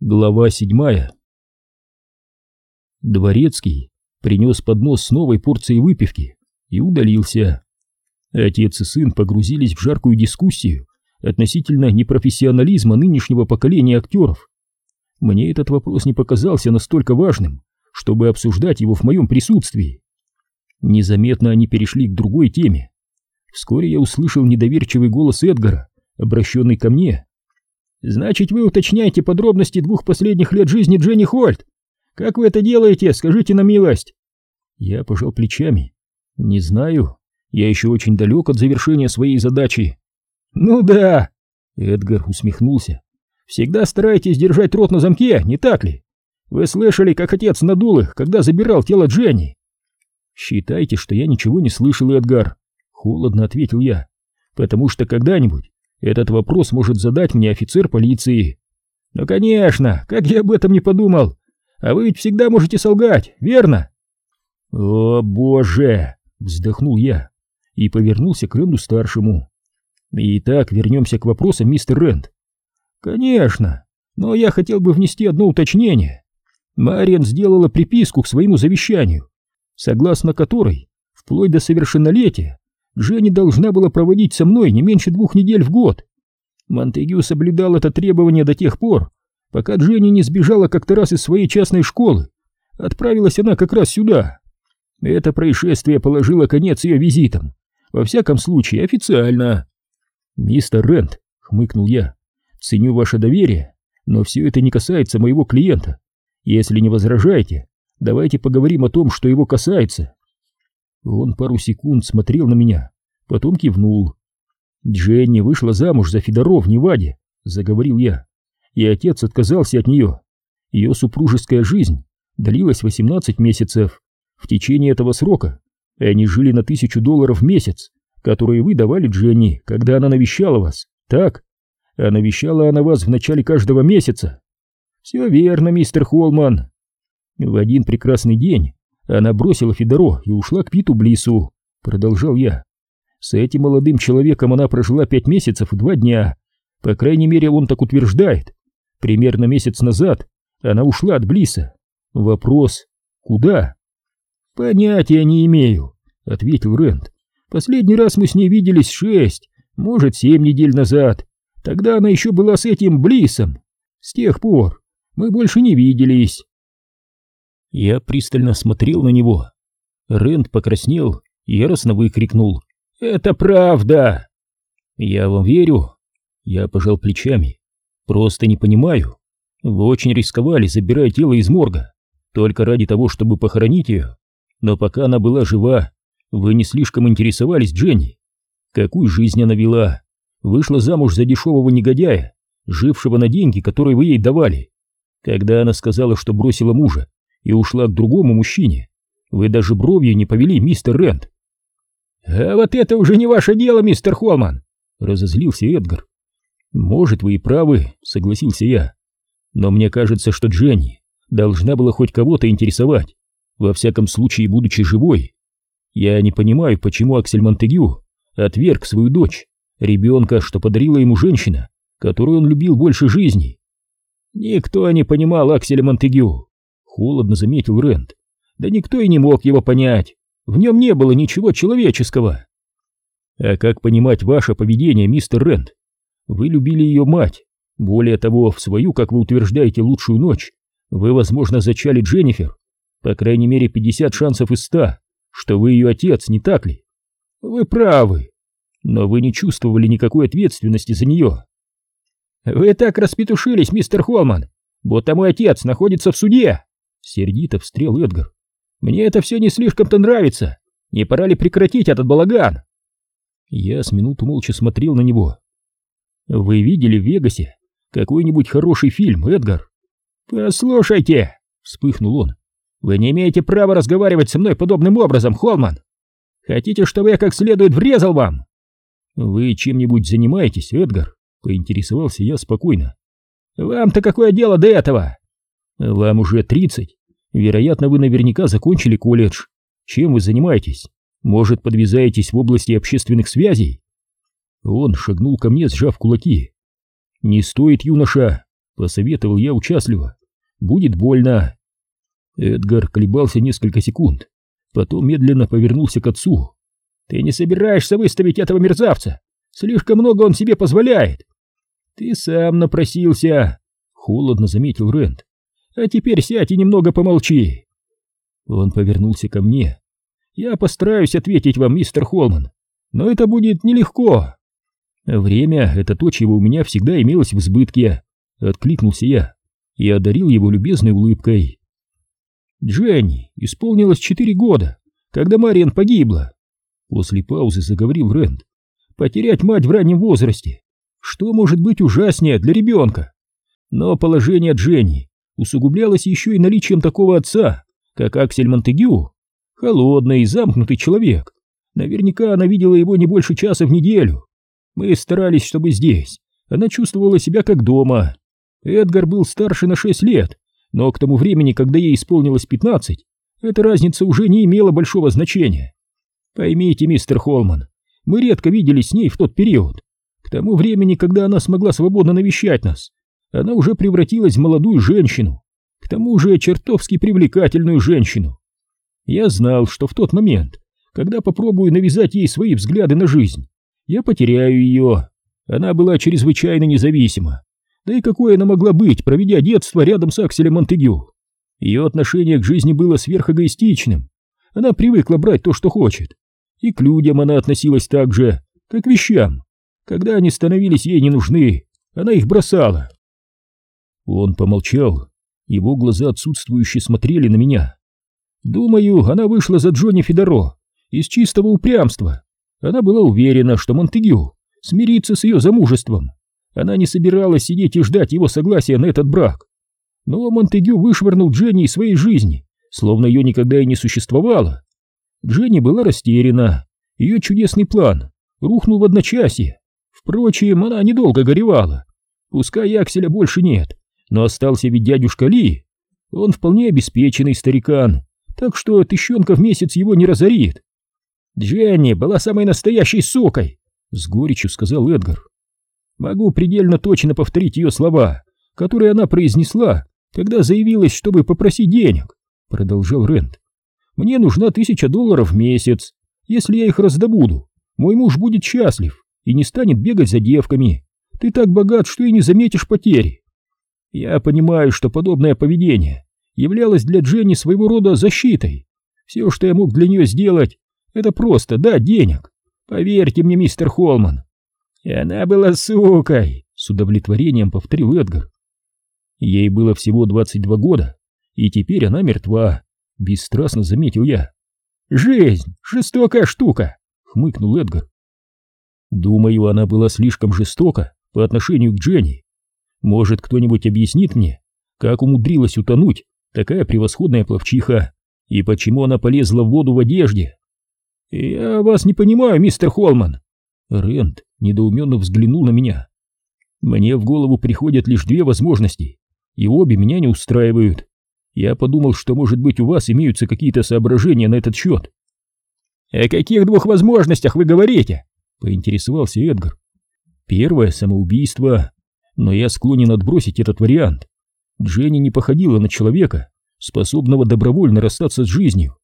Глава седьмая Дворецкий принес поднос с новой порцией выпивки и удалился. Отец и сын погрузились в жаркую дискуссию относительно непрофессионализма нынешнего поколения актеров. Мне этот вопрос не показался настолько важным, чтобы обсуждать его в моем присутствии. Незаметно они перешли к другой теме. Вскоре я услышал недоверчивый голос Эдгара, обращенный ко мне. Значит, вы уточняете подробности двух последних лет жизни Дженни Хольт? Как вы это делаете, скажите на милость? Я пожал плечами. Не знаю. Я еще очень далек от завершения своей задачи. Ну да, Эдгар усмехнулся. Всегда стараетесь держать рот на замке, не так ли? Вы слышали, как отец надул их, когда забирал тело Дженни? Считайте, что я ничего не слышал, Эдгар. Холодно ответил я. Потому что когда-нибудь этот вопрос может задать мне офицер полиции. Ну, конечно, как я об этом не подумал. А вы ведь всегда можете солгать, верно? О, боже, вздохнул я и повернулся к Ренду-старшему. Итак, вернемся к вопросам, мистер Рэнд. Конечно, но я хотел бы внести одно уточнение. Мариан сделала приписку к своему завещанию, согласно которой, вплоть до совершеннолетия, Женя должна была проводить со мной не меньше двух недель в год. Монтегю соблюдал это требование до тех пор, пока Дженни не сбежала как-то раз из своей частной школы. Отправилась она как раз сюда. Это происшествие положило конец ее визитам. Во всяком случае, официально. «Мистер Рент», — хмыкнул я, — «ценю ваше доверие, но все это не касается моего клиента. Если не возражаете, давайте поговорим о том, что его касается». Он пару секунд смотрел на меня, потом кивнул. «Дженни вышла замуж за Федоро в Неваде», — заговорил я, — «и отец отказался от нее. Ее супружеская жизнь длилась 18 месяцев. В течение этого срока они жили на тысячу долларов в месяц, которые вы давали Дженни, когда она навещала вас, так? А навещала она вас в начале каждого месяца. Все верно, мистер Холман. В один прекрасный день она бросила Федоро и ушла к Питу Блису, продолжал я. С этим молодым человеком она прожила пять месяцев и два дня. По крайней мере, он так утверждает. Примерно месяц назад она ушла от Блиса. Вопрос, куда? Понятия не имею, ответил Рент. Последний раз мы с ней виделись шесть, может, семь недель назад. Тогда она еще была с этим Блисом. С тех пор мы больше не виделись. Я пристально смотрел на него. Рэнд покраснел и яростно выкрикнул. «Это правда!» «Я вам верю!» Я пожал плечами. «Просто не понимаю. Вы очень рисковали, забирая тело из морга, только ради того, чтобы похоронить ее. Но пока она была жива, вы не слишком интересовались Дженни. Какую жизнь она вела? Вышла замуж за дешевого негодяя, жившего на деньги, которые вы ей давали. Когда она сказала, что бросила мужа, и ушла к другому мужчине. Вы даже бровью не повели, мистер Рент. А вот это уже не ваше дело, мистер Холман, разозлился Эдгар. Может, вы и правы, согласился я. Но мне кажется, что Дженни должна была хоть кого-то интересовать, во всяком случае, будучи живой. Я не понимаю, почему Аксель Монтегю отверг свою дочь, ребенка, что подарила ему женщина, которую он любил больше жизни. Никто не понимал Акселя Монтегю. Холодно заметил Рент. Да никто и не мог его понять. В нем не было ничего человеческого. А как понимать ваше поведение, мистер Рент? Вы любили ее мать. Более того, в свою, как вы утверждаете, лучшую ночь, вы, возможно, зачали Дженнифер. По крайней мере, 50 шансов из 100, что вы ее отец, не так ли? Вы правы. Но вы не чувствовали никакой ответственности за нее. Вы так распетушились, мистер Холман, будто мой отец находится в суде. Сердито встрел Эдгар. «Мне это все не слишком-то нравится. Не пора ли прекратить этот балаган?» Я с минуту молча смотрел на него. «Вы видели в Вегасе какой-нибудь хороший фильм, Эдгар?» «Послушайте!» — вспыхнул он. «Вы не имеете права разговаривать со мной подобным образом, Холман! Хотите, чтобы я как следует врезал вам?» «Вы чем-нибудь занимаетесь, Эдгар?» — поинтересовался я спокойно. «Вам-то какое дело до этого?» «Вам уже тридцать. Вероятно, вы наверняка закончили колледж. Чем вы занимаетесь? Может, подвязаетесь в области общественных связей?» Он шагнул ко мне, сжав кулаки. «Не стоит, юноша!» — посоветовал я участливо. Будет больно. Эдгар колебался несколько секунд, потом медленно повернулся к отцу. Ты не собираешься выставить этого мерзавца? Слишком много он себе позволяет. Ты сам напросился, холодно заметил Рент. А теперь сядь и немного помолчи. Он повернулся ко мне. Я постараюсь ответить вам, мистер Холман, но это будет нелегко. Время — это то, чего у меня всегда имелось в избытке. Откликнулся я и одарил его любезной улыбкой. Дженни исполнилось четыре года, когда Мариан погибла. После паузы заговорил Рэнд. Потерять мать в раннем возрасте. Что может быть ужаснее для ребенка? Но положение Дженни усугублялось еще и наличием такого отца, как Аксель Монтегю. Холодный и замкнутый человек. Наверняка она видела его не больше часа в неделю. Мы старались, чтобы здесь она чувствовала себя как дома. Эдгар был старше на шесть лет, но к тому времени, когда ей исполнилось пятнадцать, эта разница уже не имела большого значения. Поймите, мистер Холман, мы редко виделись с ней в тот период. К тому времени, когда она смогла свободно навещать нас, она уже превратилась в молодую женщину, к тому же чертовски привлекательную женщину. Я знал, что в тот момент, когда попробую навязать ей свои взгляды на жизнь, я потеряю ее. Она была чрезвычайно независима. Да и какой она могла быть, проведя детство рядом с Акселем Монтегю? Ее отношение к жизни было сверхэгоистичным. Она привыкла брать то, что хочет, и к людям она относилась так же, как к вещам. Когда они становились ей не нужны, она их бросала. Он помолчал, его глаза отсутствующе смотрели на меня. Думаю, она вышла за Джонни Федоро из чистого упрямства. Она была уверена, что Монтегю смирится с ее замужеством. Она не собиралась сидеть и ждать его согласия на этот брак. Но Монтегю вышвырнул Дженни из своей жизни, словно ее никогда и не существовало. Дженни была растеряна, ее чудесный план рухнул в одночасье. Впрочем, она недолго горевала. Пускай Акселя больше нет, но остался ведь дядюшка Ли. Он вполне обеспеченный старикан, так что тыщенка в месяц его не разорит. Дженни была самой настоящей сукой, с горечью сказал Эдгар. Могу предельно точно повторить ее слова, которые она произнесла, когда заявилась, чтобы попросить денег, продолжал Рент. Мне нужна тысяча долларов в месяц. Если я их раздобуду, мой муж будет счастлив и не станет бегать за девками. Ты так богат, что и не заметишь потери. Я понимаю, что подобное поведение являлось для Дженни своего рода защитой. Все, что я мог для нее сделать, это просто дать денег. Поверьте мне, мистер Холман. И она была сукой, с удовлетворением повторил Эдгар. Ей было всего 22 года, и теперь она мертва. Бесстрастно заметил я. «Жизнь — жестокая штука!» — хмыкнул Эдгар. Думаю, она была слишком жестока по отношению к Дженни. Может, кто-нибудь объяснит мне, как умудрилась утонуть такая превосходная пловчиха, и почему она полезла в воду в одежде? «Я вас не понимаю, мистер Холман!» Рент недоуменно взглянул на меня. «Мне в голову приходят лишь две возможности, и обе меня не устраивают. Я подумал, что, может быть, у вас имеются какие-то соображения на этот счет. «О каких двух возможностях вы говорите?» — поинтересовался Эдгар. «Первое — самоубийство, но я склонен отбросить этот вариант. Дженни не походила на человека, способного добровольно расстаться с жизнью.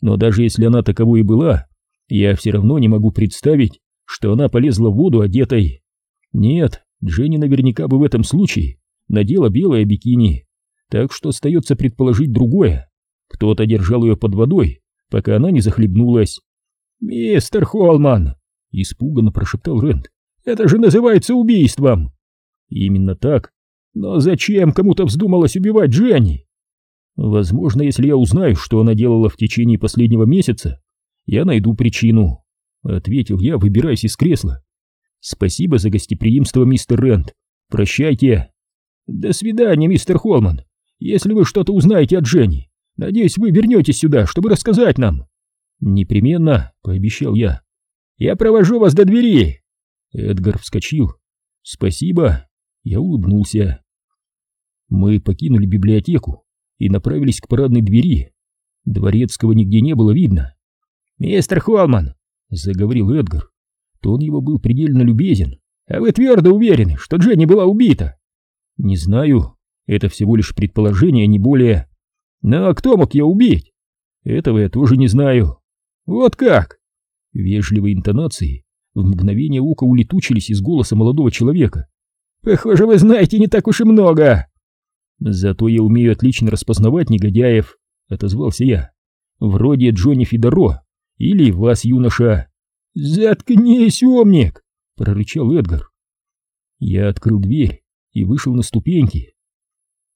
Но даже если она таковой и была, я все равно не могу представить, что она полезла в воду одетой. Нет, Дженни наверняка бы в этом случае надела белое бикини, так что остается предположить другое. Кто-то держал ее под водой, пока она не захлебнулась. «Мистер Холман!» — испуганно прошептал Рент. «Это же называется убийством!» «Именно так. Но зачем кому-то вздумалось убивать Дженни?» «Возможно, если я узнаю, что она делала в течение последнего месяца, я найду причину», — ответил я, выбираясь из кресла. «Спасибо за гостеприимство, мистер Рент. Прощайте». «До свидания, мистер Холман. Если вы что-то узнаете от Жени, надеюсь, вы вернетесь сюда, чтобы рассказать нам. Непременно, пообещал я. Я провожу вас до двери. Эдгар вскочил. Спасибо. Я улыбнулся. Мы покинули библиотеку и направились к парадной двери. Дворецкого нигде не было видно. «Мистер Холман!» — заговорил Эдгар. Тон его был предельно любезен. «А вы твердо уверены, что Дженни была убита?» Не знаю, это всего лишь предположение, не более. А кто мог ее убить? Этого я тоже не знаю. Вот как? Вежливые интонации в мгновение ока улетучились из голоса молодого человека. Похоже, вы знаете не так уж и много. Зато я умею отлично распознавать негодяев, отозвался я. Вроде Джонни Фидоро или вас, юноша. Заткнись, умник, прорычал Эдгар. Я открыл дверь и вышел на ступеньки.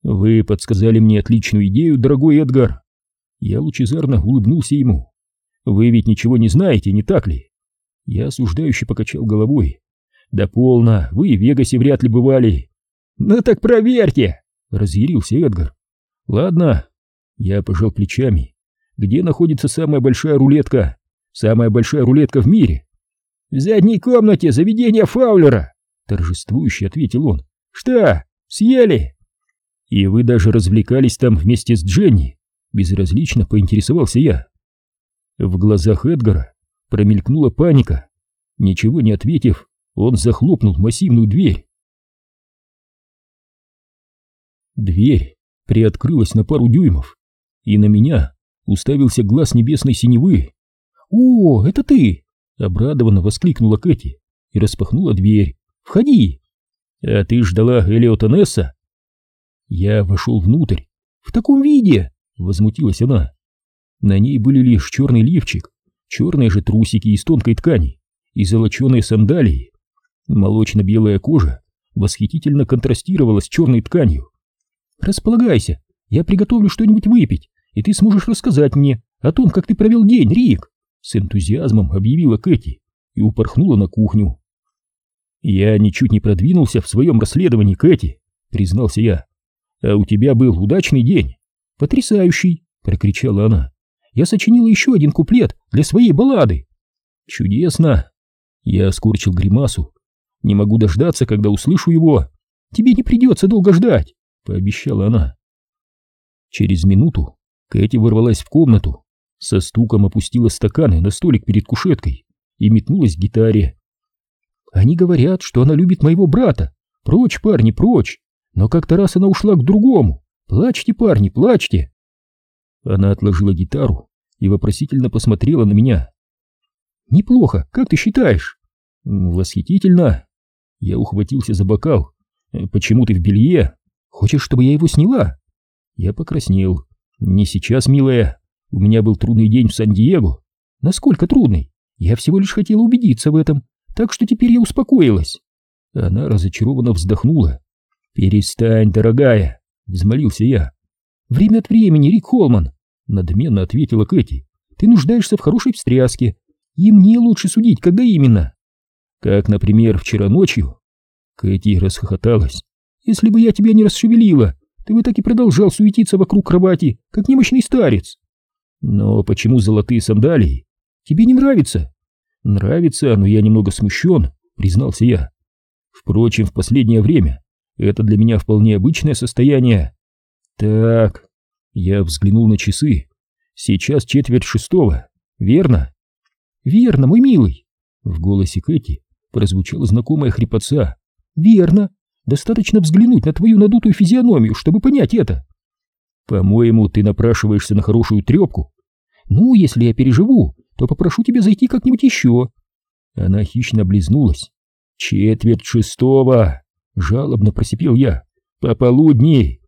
Вы подсказали мне отличную идею, дорогой Эдгар. Я лучезарно улыбнулся ему. Вы ведь ничего не знаете, не так ли? Я осуждающе покачал головой. Да полно, вы в Вегасе вряд ли бывали. Ну так проверьте, разъярился Эдгар. Ладно, я пожал плечами. Где находится самая большая рулетка? Самая большая рулетка в мире. В задней комнате заведения Фаулера, торжествующе ответил он. Что, съели? И вы даже развлекались там вместе с Дженни? Безразлично поинтересовался я. В глазах Эдгара промелькнула паника. Ничего не ответив, он захлопнул массивную дверь. Дверь приоткрылась на пару дюймов, и на меня уставился глаз небесной синевы. «О, это ты!» — обрадованно воскликнула Кэти и распахнула дверь. «Входи!» «А ты ждала Элиота Несса?» Я вошел внутрь. «В таком виде!» — возмутилась она. На ней были лишь черный лифчик, черные же трусики из тонкой ткани и золоченые сандалии. Молочно-белая кожа восхитительно контрастировала с черной тканью. «Располагайся, я приготовлю что-нибудь выпить, и ты сможешь рассказать мне о том, как ты провел день, Рик!» С энтузиазмом объявила Кэти и упорхнула на кухню. «Я ничуть не продвинулся в своем расследовании, Кэти», — признался я. «А у тебя был удачный день?» «Потрясающий!» — прокричала она. «Я сочинила еще один куплет для своей баллады!» «Чудесно!» Я скорчил гримасу. «Не могу дождаться, когда услышу его!» «Тебе не придется долго ждать!» — пообещала она. Через минуту Кэти ворвалась в комнату, со стуком опустила стаканы на столик перед кушеткой и метнулась к гитаре. «Они говорят, что она любит моего брата. Прочь, парни, прочь! Но как-то раз она ушла к другому. Плачьте, парни, плачьте!» Она отложила гитару и вопросительно посмотрела на меня. «Неплохо, как ты считаешь?» «Восхитительно!» Я ухватился за бокал. «Почему ты в белье? Хочешь, чтобы я его сняла?» Я покраснел. «Не сейчас, милая. У меня был трудный день в Сан-Диего». «Насколько трудный? Я всего лишь хотела убедиться в этом, так что теперь я успокоилась». Она разочарованно вздохнула. «Перестань, дорогая!» — взмолился я. «Время от времени, Рик Холман!» — надменно ответила Кэти. «Ты нуждаешься в хорошей встряске, и мне лучше судить, когда именно». «Как, например, вчера ночью?» Кэти расхохоталась. «Если бы я тебя не расшевелила, ты бы так и продолжал суетиться вокруг кровати, как немощный старец». «Но почему золотые сандалии? Тебе не нравится?» «Нравится, но я немного смущен», — признался я. «Впрочем, в последнее время это для меня вполне обычное состояние. Так, я взглянул на часы. Сейчас четверть шестого, верно? Верно, мой милый. В голосе Кэти прозвучала знакомая хрипотца. Верно. Достаточно взглянуть на твою надутую физиономию, чтобы понять это. По-моему, ты напрашиваешься на хорошую трепку. Ну, если я переживу, то попрошу тебя зайти как-нибудь еще. Она хищно облизнулась. Четверть шестого. Жалобно просипел я. По полудни.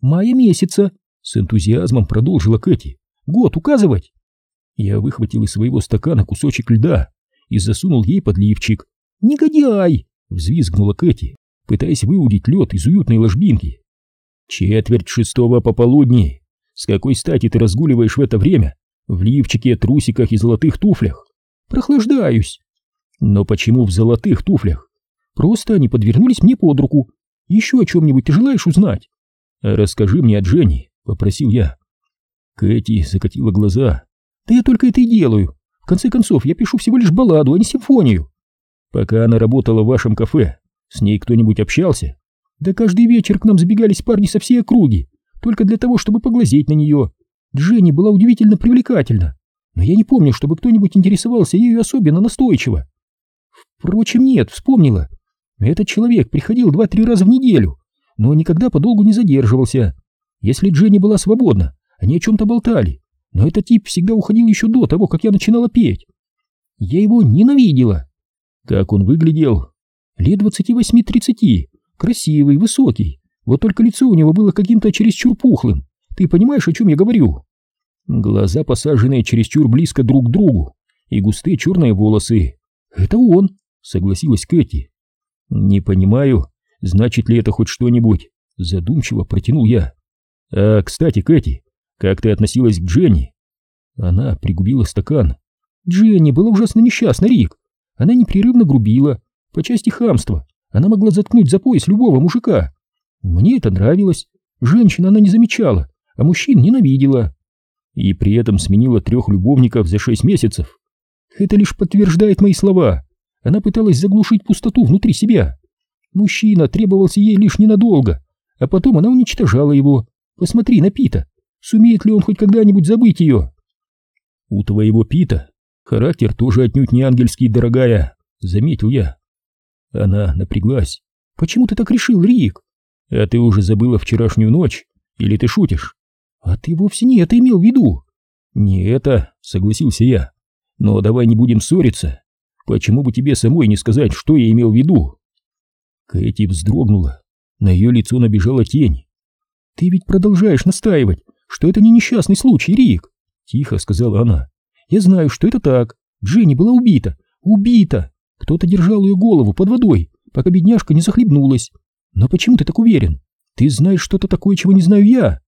Мая месяца. С энтузиазмом продолжила Кэти. Год указывать? Я выхватил из своего стакана кусочек льда и засунул ей под лифчик. «Негодяй!» — взвизгнула Кэти, пытаясь выудить лед из уютной ложбинки. «Четверть шестого пополудни! С какой стати ты разгуливаешь в это время? В лифчике, трусиках и золотых туфлях?» «Прохлаждаюсь!» «Но почему в золотых туфлях?» Просто они подвернулись мне под руку. Еще о чем-нибудь ты желаешь узнать? Расскажи мне о Дженни, попросил я. Кэти закатила глаза. Да я только это и делаю. В конце концов, я пишу всего лишь балладу, а не симфонию. Пока она работала в вашем кафе, с ней кто-нибудь общался? Да каждый вечер к нам забегались парни со всей округи, только для того, чтобы поглазеть на нее. Дженни была удивительно привлекательна, но я не помню, чтобы кто-нибудь интересовался ею особенно настойчиво. Впрочем, нет, вспомнила. Этот человек приходил два-три раза в неделю. но никогда подолгу не задерживался. Если Дженни была свободна, они о чем-то болтали, но этот тип всегда уходил еще до того, как я начинала петь. Я его ненавидела. Как он выглядел? Лет двадцати восьми-тридцати, красивый, высокий, вот только лицо у него было каким-то чересчур пухлым. Ты понимаешь, о чем я говорю? Глаза посаженные чересчур близко друг к другу и густые черные волосы. Это он, согласилась Кэти. Не понимаю, значит ли это хоть что-нибудь, задумчиво протянул я. А, кстати, Кэти, как ты относилась к Дженни? Она пригубила стакан. Дженни была ужасно несчастна, Рик. Она непрерывно грубила, по части хамства. Она могла заткнуть за пояс любого мужика. Мне это нравилось. Женщин она не замечала, а мужчин ненавидела. И при этом сменила трех любовников за шесть месяцев. Это лишь подтверждает мои слова. Она пыталась заглушить пустоту внутри себя. Мужчина требовался ей лишь ненадолго, а потом она уничтожала его. Посмотри на Пита. Сумеет ли он хоть когда-нибудь забыть ее? У твоего Пита характер тоже отнюдь не ангельский, дорогая, заметил я. Она напряглась. Почему ты так решил, Рик? А ты уже забыла вчерашнюю ночь? Или ты шутишь? А ты вовсе не это имел в виду. Не это, согласился я. Но давай не будем ссориться. Почему бы тебе самой не сказать, что я имел в виду? Кэти вздрогнула. На ее лицо набежала тень. Ты ведь продолжаешь настаивать, что это не несчастный случай, Рик, тихо сказала она. Я знаю, что это так. Дженни была убита. Убита. Кто-то держал ее голову под водой, пока бедняжка не захлебнулась. Но почему ты так уверен? Ты знаешь что-то такое, чего не знаю я.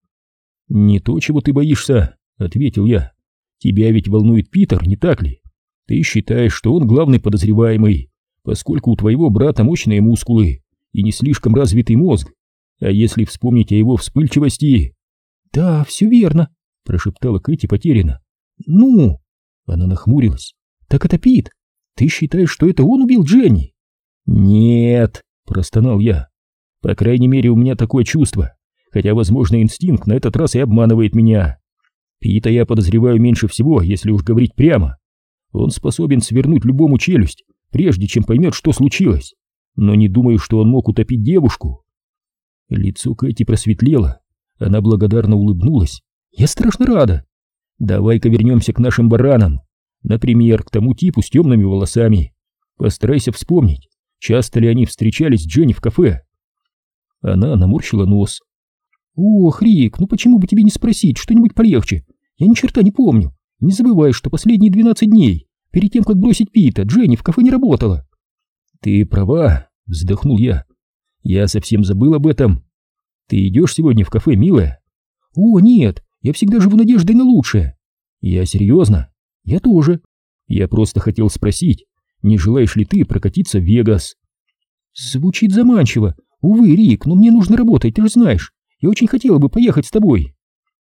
Не то, чего ты боишься, ответил я. Тебя ведь волнует Питер, не так ли? Ты считаешь, что он главный подозреваемый, поскольку у твоего брата мощные мускулы и не слишком развитый мозг. А если вспомнить о его вспыльчивости... Да, все верно, прошептала Кэти потеряно. Ну, она нахмурилась. Так это Пит. Ты считаешь, что это он убил Дженни? Нет, простонал я. По крайней мере, у меня такое чувство, хотя, возможно, инстинкт на этот раз и обманывает меня. Пита я подозреваю меньше всего, если уж говорить прямо. Он способен свернуть любому челюсть, прежде чем поймет, что случилось. Но не думаю, что он мог утопить девушку. Лицо Кэти просветлело. Она благодарно улыбнулась. «Я страшно рада. Давай-ка вернемся к нашим баранам. Например, к тому типу с темными волосами. Постарайся вспомнить, часто ли они встречались с Дженни в кафе». Она наморщила нос. «Ох, Рик, ну почему бы тебе не спросить что-нибудь полегче? Я ни черта не помню. Не забывай, что последние двенадцать дней, перед тем, как бросить Пита, Дженни в кафе не работала». «Ты права», — вздохнул я. «Я совсем забыл об этом. Ты идешь сегодня в кафе, милая?» «О, нет, я всегда живу надеждой на лучшее». «Я серьезно?» «Я тоже». «Я просто хотел спросить, не желаешь ли ты прокатиться в Вегас?» «Звучит заманчиво. Увы, Рик, но мне нужно работать, ты же знаешь. Я очень хотела бы поехать с тобой.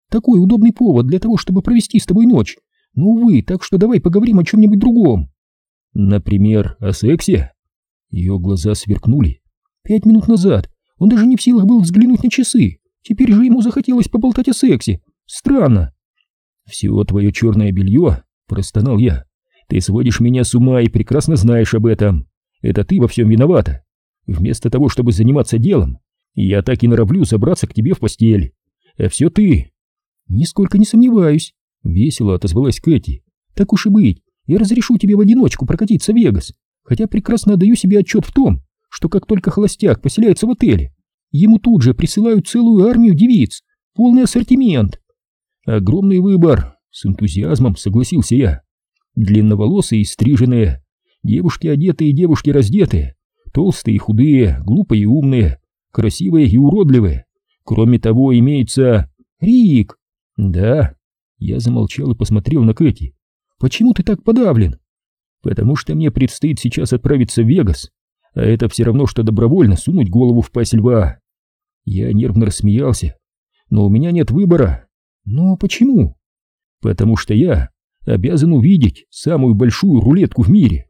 Такой удобный повод для того, чтобы провести с тобой ночь. Но, увы, так что давай поговорим о чем-нибудь другом. Например, о сексе? Ее глаза сверкнули. Пять минут назад он даже не в силах был взглянуть на часы. Теперь же ему захотелось поболтать о сексе. Странно. Все твое черное белье, простонал я. Ты сводишь меня с ума и прекрасно знаешь об этом. Это ты во всем виновата. Вместо того, чтобы заниматься делом, я так и норовлю забраться к тебе в постель. А все ты. Нисколько не сомневаюсь, весело отозвалась Кэти. Так уж и быть, я разрешу тебе в одиночку прокатиться в Вегас, хотя прекрасно отдаю себе отчет в том, что как только холостяк поселяется в отеле, ему тут же присылают целую армию девиц, полный ассортимент. Огромный выбор, с энтузиазмом согласился я. Длинноволосые и стриженные, девушки одетые и девушки раздетые, толстые и худые, глупые и умные, красивые и уродливые. Кроме того, имеется... Рик! Да. Я замолчал и посмотрел на Кэти. Почему ты так подавлен? Потому что мне предстоит сейчас отправиться в Вегас, а это все равно, что добровольно сунуть голову в пасть льва. Я нервно рассмеялся. Но у меня нет выбора. Но почему? Потому что я обязан увидеть самую большую рулетку в мире.